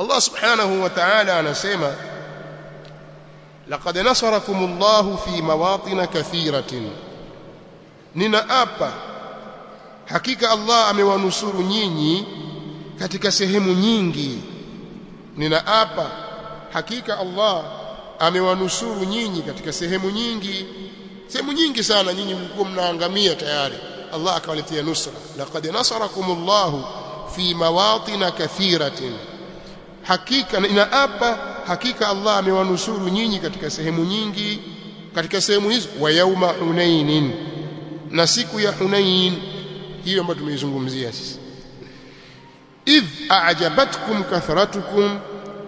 Allah subhanahu wa ta'ala anasema laqad nasarakumullahu fi mawatin kathiratin. Ninaapa hakika Allah amewanusuru nyinyi katika sehemu nyingi. Ninaapa hakika Allah amewanusuru nyinyi katika sehemu nyingi. Sehemu nyingi sana nyinyi mlikuwa mnaangamia tayari. Allah akawaletea nusra. Laqad nasarakumullahu fi mawatin kathiratin hakika inaapa hakika Allah amewanusuru nyinyi katika sehemu nyingi katika sehemu hizo wa yauma hunainin na siku ya hunain. Hiyo ambayo tumeizungumzia sisi. Idh a'jabatkum kathratukum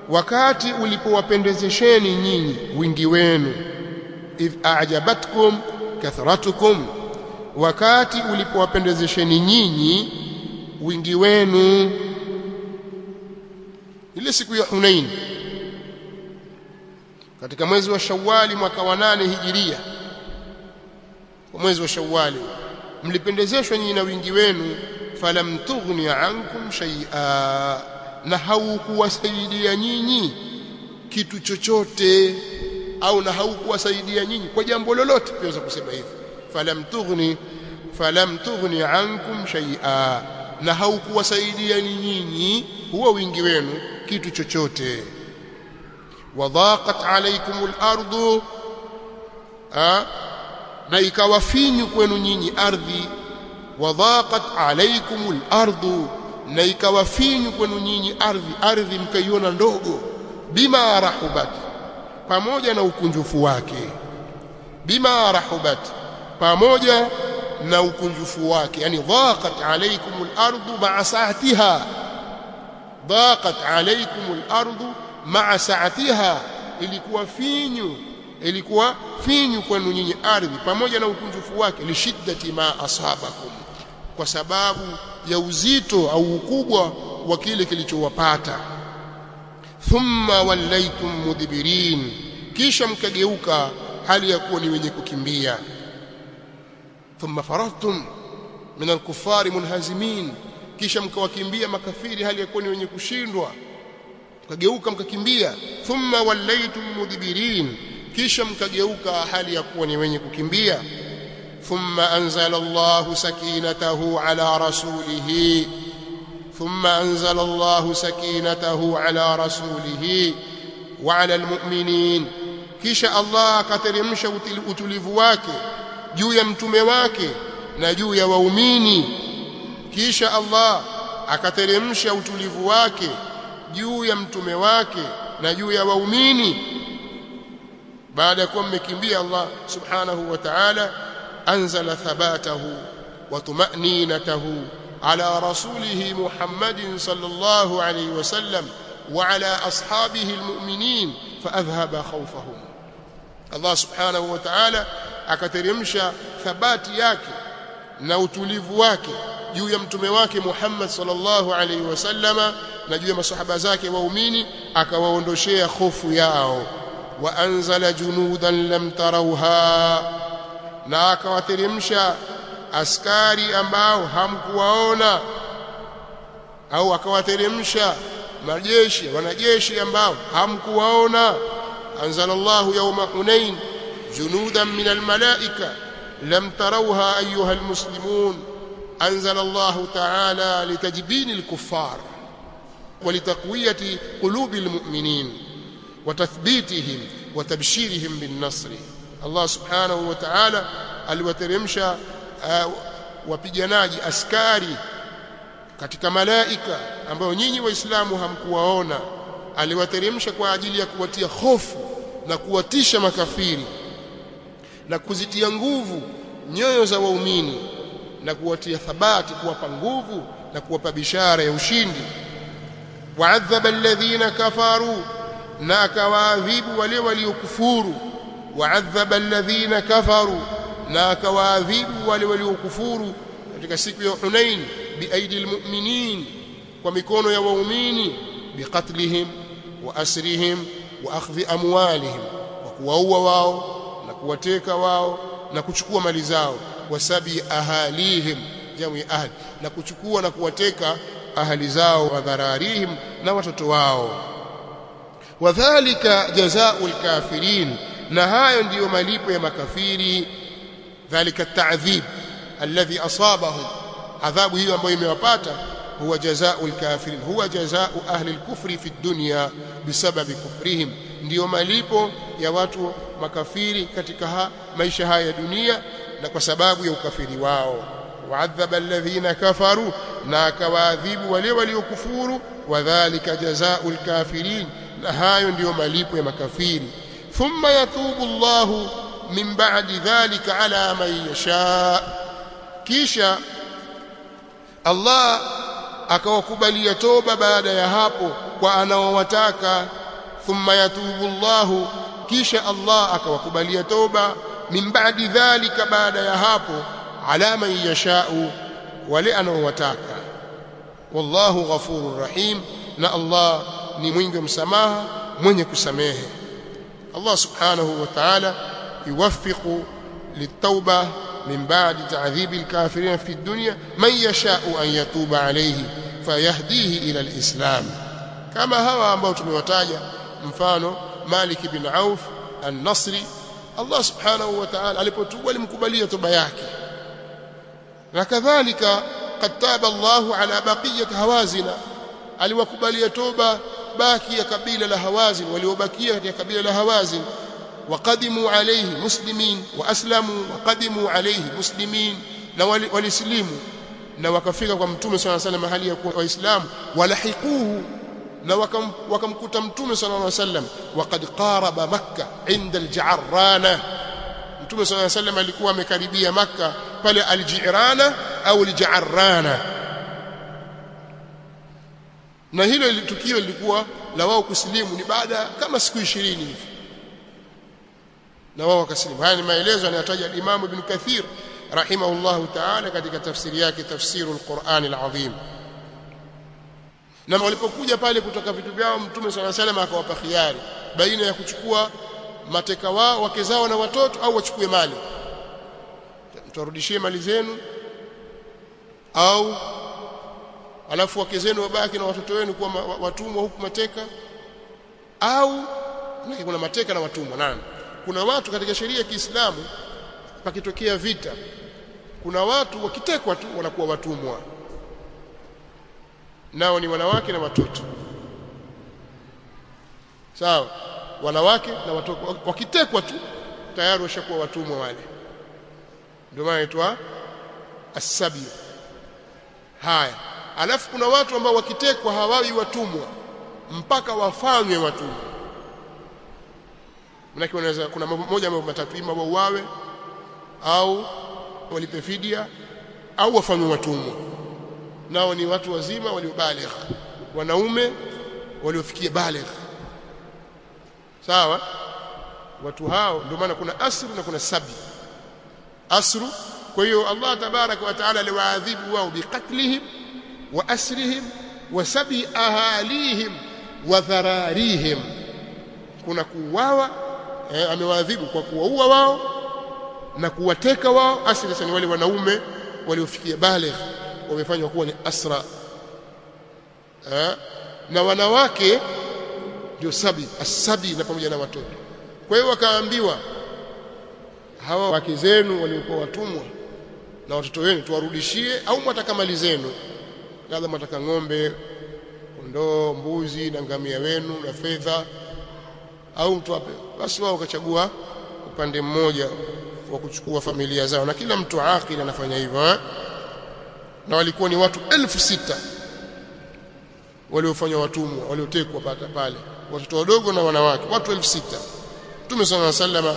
wakati ulipowapendezesheni nyinyi wingi wenu. Idh a'jabatkum kathratukum wakati ulipowapendezesheni nyinyi wingi wenu ile siku ya Hunain katika mwezi wa Shawwali mwaka wa nane hijiria kwa mwezi wa Shawwali mlipendezeshwa nyinyi na wingi wenu falam tughni ankum shay'a na haukuwasaidia nyinyi kitu chochote au na haukuwasaidia nyinyi kwa jambo lolote tunaweza kusema hivi falam tughni falam tughni ankum shay'a na haukuwasaidia nyinyi huo wingi wenu kitu chochote. Wadhaqat alaykumul ardu na ikawa finyu kwenu nyinyi ardhi. Wadhaqat alaykumul ardu na ikawa finyu kwenu nyinyi ardhi ardhi mkaiona ndogo. Bima rahubat pamoja na ukunjufu wake. Bima rahubat pamoja na ukunjufu wake. Yani dhaqat alaykumul ardu ma'a sa'atiha dhaqat alaykumul ardu ma'a sa'atiha. Ilikuwa finyu ilikuwa finyu kwenu nyinyi ardhi pamoja na ukunjufu wake. Li shiddati ma asabakum. Kwa sababu ya uzito au ukubwa wa kile kilichowapata. Thumma wallaytum mudbirin. Kisha mkageuka hali ya kuwa ni wenye kukimbia. Thumma faradtum min alkuffari munhazimin kisha mkawakimbia makafiri hali ya kuwa ni wenye kushindwa. Mkageuka mkakimbia thumma wallaytum mudbirin. Kisha mkageuka hali ya kuwa ni wenye kukimbia. Thumma anzala Allahu sakinatahu ala rasulihi. Thumma anzala Allahu sakinatahu ala rasulihi wa ala almu'minin. Kisha Allah akateremsha utulivu wake juu ya mtume wake na juu ya waumini kisha Allah akateremsha utulivu wake juu ya mtume wake na juu ya waumini baada ya kuwa mmekimbia Allah subhanahu wa ta'ala anzala thabatahu wa tumaninatahu ala rasulihi Muhammadin sallallahu alayhi wasallam wa ala ashabihi almu'minin faadhhaba khawfahum Allah subhanahu wa ta'ala akateremsha thabati yake na utulivu wake juu ya mtume wake Muhammad sallallahu alaihi wasallama na juu ya masahaba zake waumini akawaondoshea hofu yao. Wa anzala junudan lam tarauha na akawateremsha askari ambao hamkuwaona au akawateremsha majeshi wanajeshi ambao hamkuwaona. Anzala Allah yawma hunain junudan minal almalaika lam tarawha ayuha almuslimun anzala Allah ta'ala litajbin alkuffar ولتقويه قلوب المؤمنين وتثبيتهم وتبشيرهم بالنصر الله سبحانه وتعالى aliwateremsha wapiganaji askari katika malaika ambao nyinyi waislamu hamkuwaona aliwateremsha kwa ajili ya kuwatia hofu na kuwatisha makafiri na kuzitia nguvu nyoyo za waumini na kuwatia thabati kuwapa nguvu na kuwapa bishara ya ushindi. Wa'adhaba alladhina kafaru na akawaadhibu wale waliokufuru. Wa'adhaba alladhina kafaru na akawaadhibu wale waliokufuru katika siku ya Hunain biaidi almu'minin kwa mikono ya waumini biqatlihim wa asrihim wa akhdhi amwalihim wa kuwaua wao na kuwateka wao na kuchukua mali zao. Wasabi ahalihim jamu ya ahli na kuchukua na kuwateka ahali zao wadhararihim na watoto wao. Wadhalika jazaa'ul lkafirin na hayo ndiyo malipo ya makafiri. Dhalika ta'dhib alladhi asabahum adhabu hiyo ambayo imewapata huwa jazaa'ul lkafirin huwa jazaa'u ahli al-kufri fi dunya bisababi kufrihim ndiyo malipo ya watu makafiri katika ha, maisha haya ya dunia na kwa sababu ya ukafiri wao. Waadhaba alladhina kafaru na akawaadhibu wale waliokufuru wadhalika jazau lkafirin na hayo ndiyo malipo ya makafiri. Thumma yatubu Allahu min ba'di dhalika ala man yasha. Kisha Allah akawakubalia toba baada ya hapo kwa anaowataka ثم يتوب الله. كيش الله أكوكبالي يتوب. من بعد ذلك بعد يهاب. على من يشاء ولأن وتاكا والله غفور رحيم. نا الله نمينج مسماه منك سماه الله سبحانه وتعالى يوفق للتوبة من بعد تعذيب الكافرين في الدنيا. من يشاء أن يتوب عليه فيهديه إلى الإسلام. كما هو أنبوت من mfano Malik bin Auf an-Nasri. Allah subhanahu wa ta'ala alipotubu alimkubalia toba yake. Na kadhalika qad taba Allahu ala baqiyat hawazina. Aliwakubalia toba baki ya kabila la hawazin waliobakia katika kabila la hawazin. Waqadimu alayhi muslimin wa aslamu waqadimu alayhi muslimin. Na walislimu. Na wakafika kwa mtume sallallahu alayhi wasallam hali ya kuwa waislamu. Walahiquhu na wakamkuta mtume sallallahu alaihi wasallam waqad qaraba makkah inda al-ja'rana mtume sallallahu alaihi wasallam alikuwa amekaribia makka pale al-ji'rana au al-ja'rana na hilo tukio lilikuwa la wao kusilimu ni baada kama siku 20 hivi. Na wao wakasilimu. Haya ni maelezo anayotaja Imam Ibn Kathir rahimahullahu ta'ala katika tafsiri yake tafsirul Qur'an al-Azim na walipokuja pale kutoka vitu vyao mtume sala salam akawapa khiari baina ya kuchukua mateka wao wake zao na watoto au wachukue mali. Mtarudishie mali zenu au alafu wake zenu wabaki na watoto wenu kuwa watumwa huku mateka au kuna mateka na watumwa nani kuna watu katika sheria ya Kiislamu pakitokea vita kuna watu wakitekwa tu wanakuwa watumwa nao ni wanawake na watoto. Sawa wanawake na watoto. Wakitekwa tu tayari washakuwa watumwa wale. Ndio maana inaitwa asabi haya alafu kuna watu ambao wakitekwa hawawi watumwa mpaka wafanywe watumwa. Manake wanaweza kuna moja mambo matatu ima wauawe au walipe fidia au wafanywe watumwa nao ni watu wazima waliobaligh. Wanaume waliofikia baligh. Sawa? Watu hao ndio maana kuna asru na kuna sabi. Asru kwa hiyo Allah tabarak wa taala aliwaadhibu wao biqatlihim wa asrihim wa sabi ahalihim wa dhararihim. Kuna kuuawa eh, amewaadhibu kwa kuwaua wao na kuwateka wao asri ni wale wanaume waliofikia baligh wamefanywa kuwa ni asra. Ha? na wanawake ndio sabi asabi na pamoja na watoto. Kwa hiyo wakaambiwa hawa wake zenu waliokuwa watumwa na watoto wenu tuwarudishie au mwataka mali zenu? Labda mwataka ng'ombe kondoo mbuzi na ngamia wenu na fedha au mtu ape basi wao wakachagua upande mmoja wa kuchukua familia zao. Na kila mtu akili anafanya hivyo eh? na walikuwa ni watu elfu sita waliofanywa watumwa waliotekwa pata pale watoto wadogo na wanawake watu elfu sita Mtume صلى الله عليه وسلم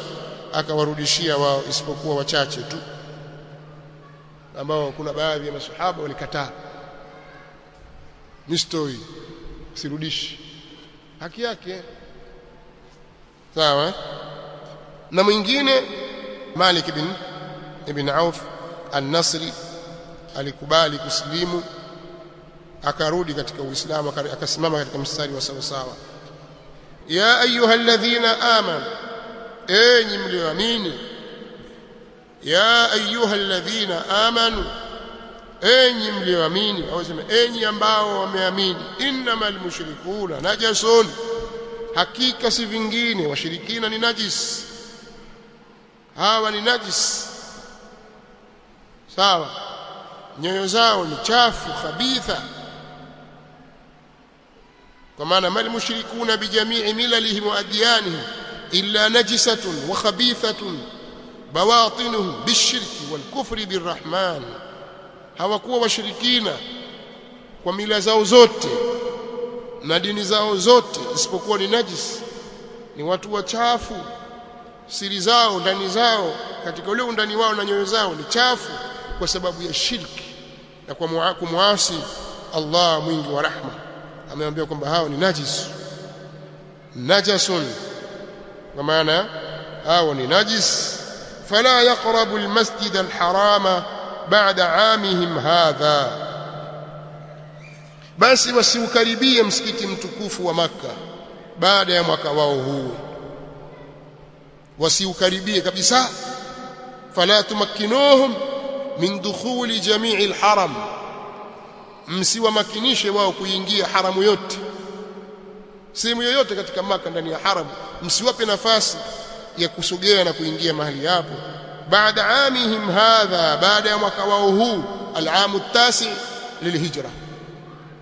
akawarudishia wao isipokuwa wachache tu ambao kuna baadhi ya masahaba walikataa mistoi sirudishi haki yake sawa na mwingine Malik ibn ibn Auf an-Nasri alikubali kusilimu akarudi katika Uislamu akasimama katika mstari wa sawa sawa. Ya ayyuhalladhina amanu enyi mlioamini ya ayyuhalladhina amanu enyi mlioamini au sema enyi ambao wameamini. Innamal mushrikuna najasun. Hakika si vingine washirikina ni najis. Hawa ni najis. Sawa nyoyo zao ni chafu khabitha kwa maana mal mushrikuna bijamii milalihim wa adyanihim illa najisatun wa khabithatun bawatinuhum bishirki wal kufri birrahman. Hawakuwa washirikina kwa mila zao zote na dini zao zote isipokuwa ni najis. Ni watu wachafu. Siri zao ndani zao katika ule undani wao na nyoyo zao ni chafu kwa sababu ya shirki na kwa kumwasi Allah mwingi wa rahma. Ameambia kwamba hao ni najis. Najasun. Kwa maana hao ni najis. Fala yaqrabu almasjid alharama ba'da amihim hadha. Basi wasiukaribie msikiti mtukufu wa maka baada ya mwaka wao huu. Wasiukaribie kabisa. Fala tumakkinuhum min dukhuli jami'i alharam msiwamakinishe wao kuingia haramu yote. Sehemu yoyote katika maka ndani ya haramu msiwape nafasi ya kusogea na kuingia mahali hapo. Baada amihim hadha baada ya mwaka wao huu alamu tasi lilhijra.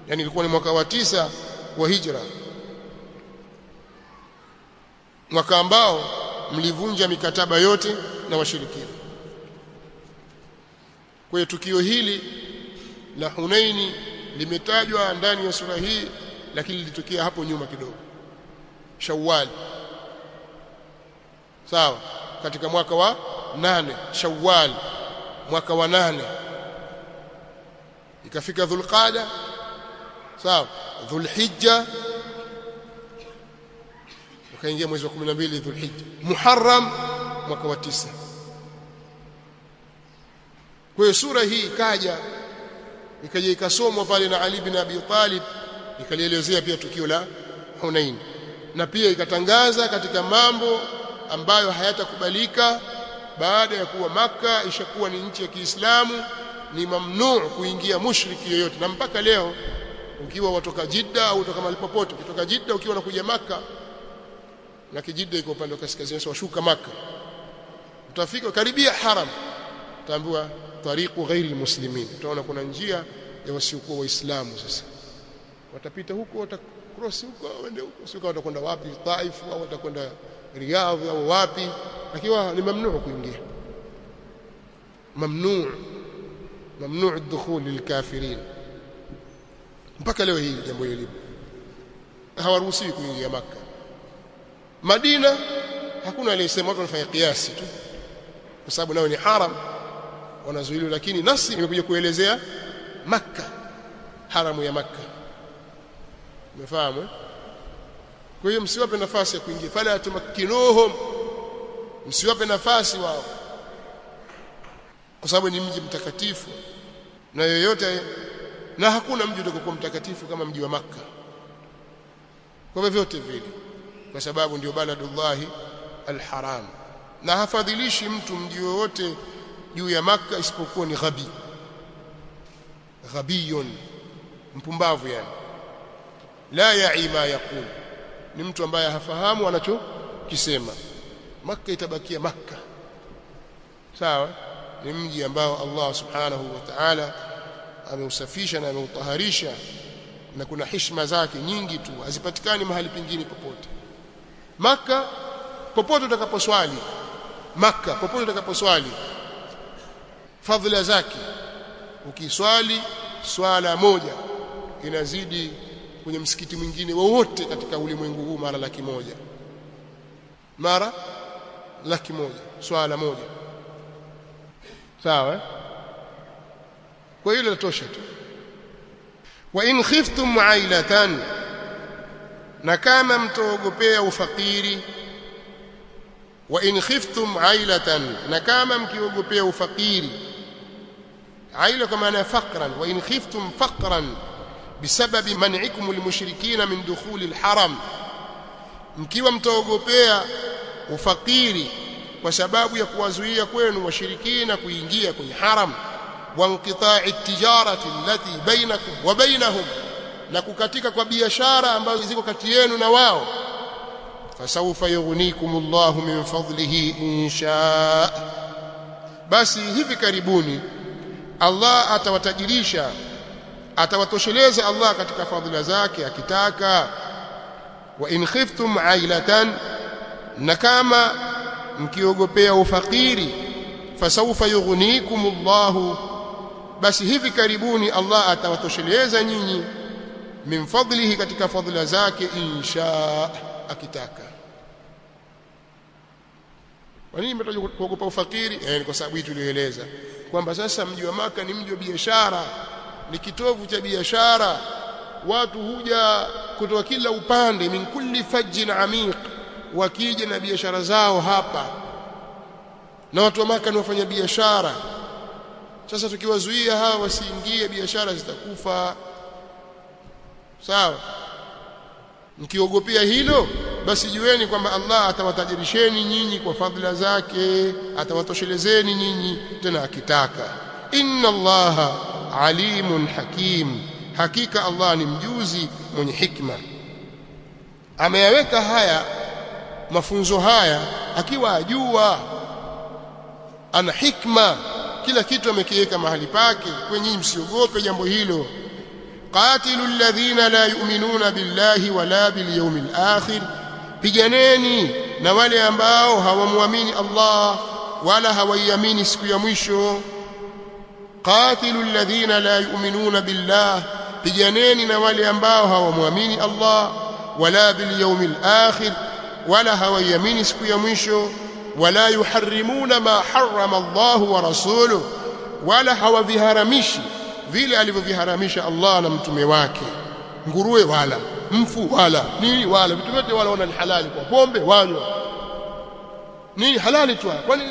Yani ilikuwa ni mwaka wa tisa wa hijra. Mwaka ambao mlivunja mikataba yote na washirikina kwa tukio hili la Hunaini limetajwa ndani ya sura hii lakini lilitokea hapo nyuma kidogo. Shawwal. Sawa. Katika mwaka wa nane. Shawwal. Mwaka wa nane. Ikafika Dhulqaada. Sawa. Dhulhijja. Ukaingia mwezi wa 12 Dhulhijja. Muharram mwaka wa tisa kwa hiyo sura hii ikaja ikaja ikasomwa pale na Ali bin Abi Talib ikalielezea pia tukio la Hunain. Na pia ikatangaza katika mambo ambayo hayatakubalika baada ya kuwa maka ishakuwa ni nchi ya Kiislamu ni mamnuu kuingia mushriki yoyote. Na mpaka leo ukiwa watoka Jidda au kutoka mahali popote kutoka Jidda ukiwa unakuja maka na kijidda iko upande wa kaskazini washuka maka utafika karibia haram utaambiwa tariqu ghairi almuslimin. Tunaona kuna njia ya wasiokuwa waislamu sasa. Watapita huko watakrosi huko waende huko. Sio watakwenda wapi Taif au watakwenda Riyadh au wapi. Akiwa ni mamnuu kuingia. Mamnuu mamnuu dukhul lilkafirin. Mpaka leo hii jambo hili hawaruhusiwi kuingia maka Madina hakuna aliyesema watu wanafanya kiasi tu. Kwa sababu nao ni haram wanazuiliwa lakini nasi imekuja kuelezea Makka haramu ya Makka. Umefahamu eh? kwa hiyo msiwape nafasi ya kuingia. Fala tumakkinuhum msiwape nafasi wao kwa sababu ni mji mtakatifu na yoyote na hakuna mji utakokuwa mtakatifu kama mji wa Makka. Kwa vyovyote vile kwa sababu ndio baladullahi alharam. Na hafadhilishi mtu mji wowote juu ya maka isipokuwa ni ghabi. Ghabiyun mpumbavu yani. La ya'i ma yaqul. Ni mtu ambaye hafahamu anachokisema. Maka itabakia maka sawa? Ni mji ambao Allah subhanahu wa ta'ala ameusafisha na ameutaharisha na kuna heshima zake nyingi tu hazipatikani mahali pengine popote. Maka popote utakaposwali maka popote utakaposwali fadhila zake. Ukiswali swala moja inazidi kwenye msikiti mwingine wowote katika ulimwengu huu mara laki moja. Mara laki moja swala moja. Sawa kwa hiyo inatosha tu. Wa in khiftum ailatan na kama mtoogopea ufakiri wa in khiftum ailatan na kama mkiogopea ufakiri aila kwa maana ya faqran wa in khiftum faqran bisababi man'ikum almushrikina min dukhuli alharam mkiwa mtaogopea ufakiri kwa sababu ya kuwazuia kwenu washirikina kuingia kwenye haram wa inqita'i tijarati allati bainakum wa bainahum na kukatika kwa biashara ambazo ziko kati yenu na wao fasawfa yughnikum Allahu min fadlihi insha basi hivi karibuni Allah atawatajirisha atawatosheleza Allah katika fadhila zake akitaka. Wa in khiftum ailatan na kama mkiogopea ufakiri fasawfa yughnikumullahu basi hivi karibuni Allah atawatosheleza nyinyi min fadlihi katika fadhila zake insha akitaka. Kwa nini mtaje kuogopa ufakiri? Eh kwa sababu hii tulieleza kwamba sasa mji wa maka ni mji wa biashara ni kitovu cha biashara. Watu huja kutoka kila upande min kulli fajjin amiq wakija na biashara zao hapa. Na watu wa maka ni wafanya biashara. Sasa tukiwazuia hawa wasiingie biashara zitakufa. Sawa? Mkiogopea hilo basi jueni kwamba Allah atawatajirisheni nyinyi kwa fadhila zake atawatoshelezeni nyinyi tena akitaka. Inna allaha alimun hakim. Hakika Allah ni mjuzi mwenye hikma. Ameyaweka haya mafunzo haya akiwa ajua ana hikma. Kila kitu amekiweka mahali pake kwenye msiogope jambo hilo. Qatilu ladhina la yu'minuna billahi wala bil yawmil akhir piganeni na wale ambao hawamwamini Allah wala hawaiamini siku ya mwisho qatilu alladhina la yu'minuna billah piganeni na wale ambao hawamwamini Allah wala bil yawmil akhir wala hawaiamini siku ya mwisho wala yuharrimuna ma harrama Allah wa rasuluhu wala hawaviharamishi vile alivyoviharamisha Allah na mtume wake nguruwe wala mfu wala nini wala vitu vyote wala wana ni halali kwa pombe wanywa. Nini halali tu kwani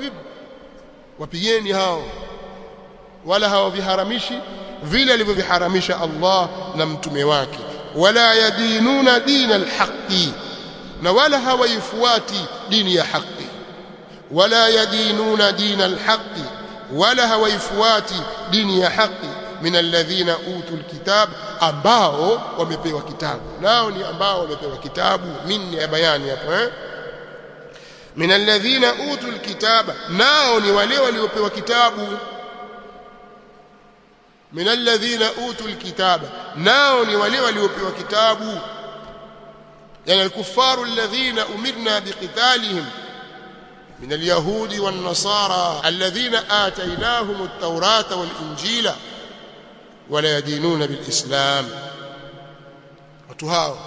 vipi? Wapigeni hao. Wala hawaviharamishi vile alivyoviharamisha Allah na mtume wake. Wala yadinuna dina alhaqi na wala hawaifuati dini ya haki wala yadinuna dina alhaqi wala hawaifuati dini ya haki min alladhina utul kitab ambao wamepewa kitabu nao ni ambao wamepewa kitabu min ya bayani hapo eh min alladhina utul kitaba nao ni wale waliopewa kitabu min alladhina utul kitaba nao ni wale waliopewa kitabu yani alkufaru alladhina umirna biqitalihim من اليهود والنصارى الذين آتيناهم التوراة والإنجيل wala yadinuna bilislam. Watu hao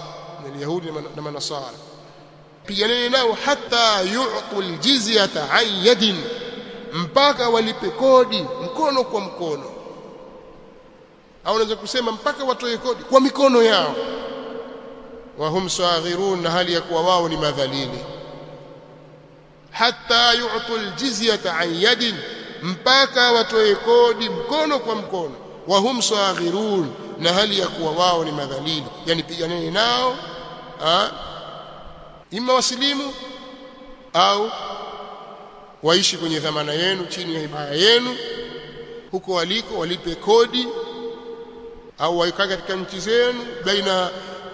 ni yahudi na manasara. Piganeni nao hata yu'tu aljizyata an yadin mpaka walipe kodi mkono kwa mkono. Au unaweza kusema mpaka watoe kodi kwa mikono yao. Wahum saghirun na hali ya kuwa wao ni madhalili. Hata yu'tu aljizyata an mpaka watoe kodi mkono kwa mkono wa hum saghirun na hali ya kuwa wao ni madhalili. Yani piganeni nao ima wasilimu au waishi kwenye dhamana yenu chini ya himaya yenu huko waliko walipe kodi au waikaa katika nchi zenu baina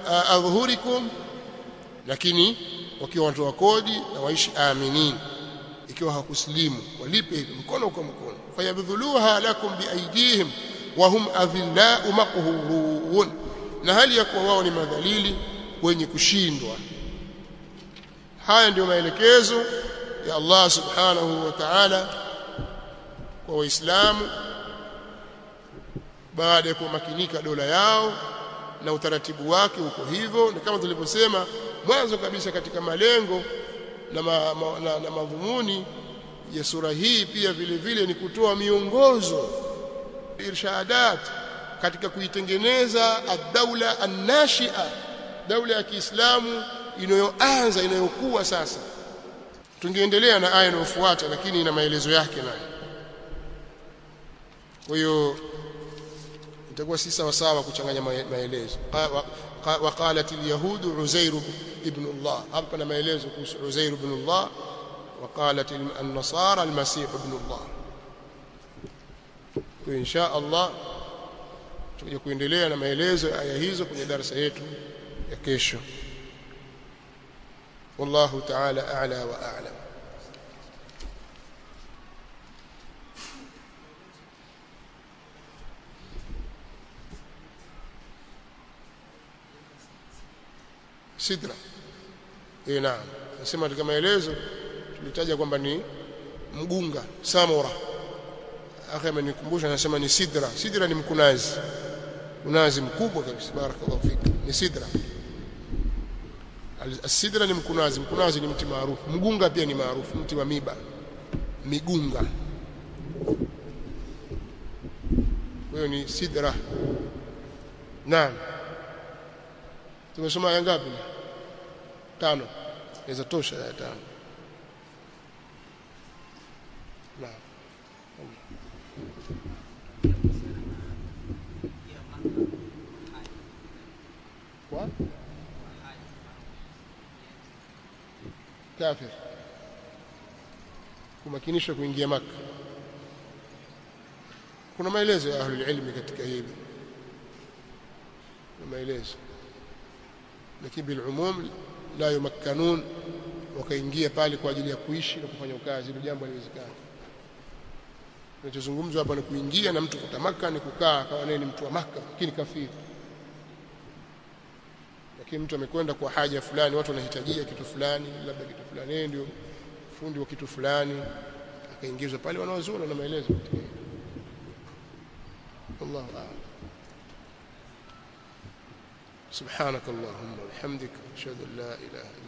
uh, adhuhurikum lakini wakiwa wanatoa kodi na waishi aminin. Ikiwa hakuslimu walipe mkono kwa mkono. Fayabdhuluha lakum biaidihim wa hum adhillau maqhurun. Na hali ya kuwa wao ni madhalili wenye kushindwa. Haya ndiyo maelekezo ya Allah subhanahu wa ta'ala kwa waislamu baada ya kumakinika dola yao na utaratibu wake uko hivyo. Na kama tulivyosema mwanzo kabisa katika malengo na, ma, ma, na, na madhumuni ya sura hii pia vile vile ni kutoa miongozo biirshadat katika kuitengeneza ad-daula an-nashia daula ya Kiislamu inayoanza inayokuwa sasa. Tungeendelea na aya inayofuata lakini ina maelezo yake nayo. Kwa hiyo itakuwa si sawa sawa kuchanganya maelezo. Waqalat al-yahud uzair ibn Allah. Hapa na maelezo kuhusu uzair ibn Allah. Waqalat an-nasara al-masih ibn Allah kwa insha Allah tutakuja kuendelea na maelezo ya aya hizo kwenye darasa yetu ya kesho. Wallahu ta'ala a'la wa a'lam. Sidra. Eh naam. Nasema katika maelezo tulitaja kwamba ni mgunga samura akhi amenikumbusha anasema ni sidra sidra ni mkunazi unazi mkubwa kabisa barakallahu fik ni sidra Sidra ni mkunazi, mkunazi ni mti maarufu. Mgunga pia ni maarufu, mti wa miba. Migunga. Hiyo ni sidra. Naam. Tumesoma yangapi? Tano. Inaweza tosha ya tano. Naam. Kwa? Kafir kumakinishwa kuingia maka kuna maelezo ya ahlulilmi katika hili. Kuna maelezo. Lakini bil umum la yumakkanun wakaingia pale kwa ajili ya kuishi na kufanya kazi hilo jambo haliwezekani. Kinachozungumzwa hapa ni kuingia na mtu kutamaka ni kukaa kawa naye ni mtu wa maka lakini kafiri lakini mtu amekwenda kwa haja fulani watu wanahitajia kitu fulani labda kitu fulani yeye ndio fundi wa kitu fulani akaingizwa pale wanaozuna na maelezo katika hilo Allahu a'lam سبحانك اللهم وبحمدك اشهد ان لا اله الا انت استغفرك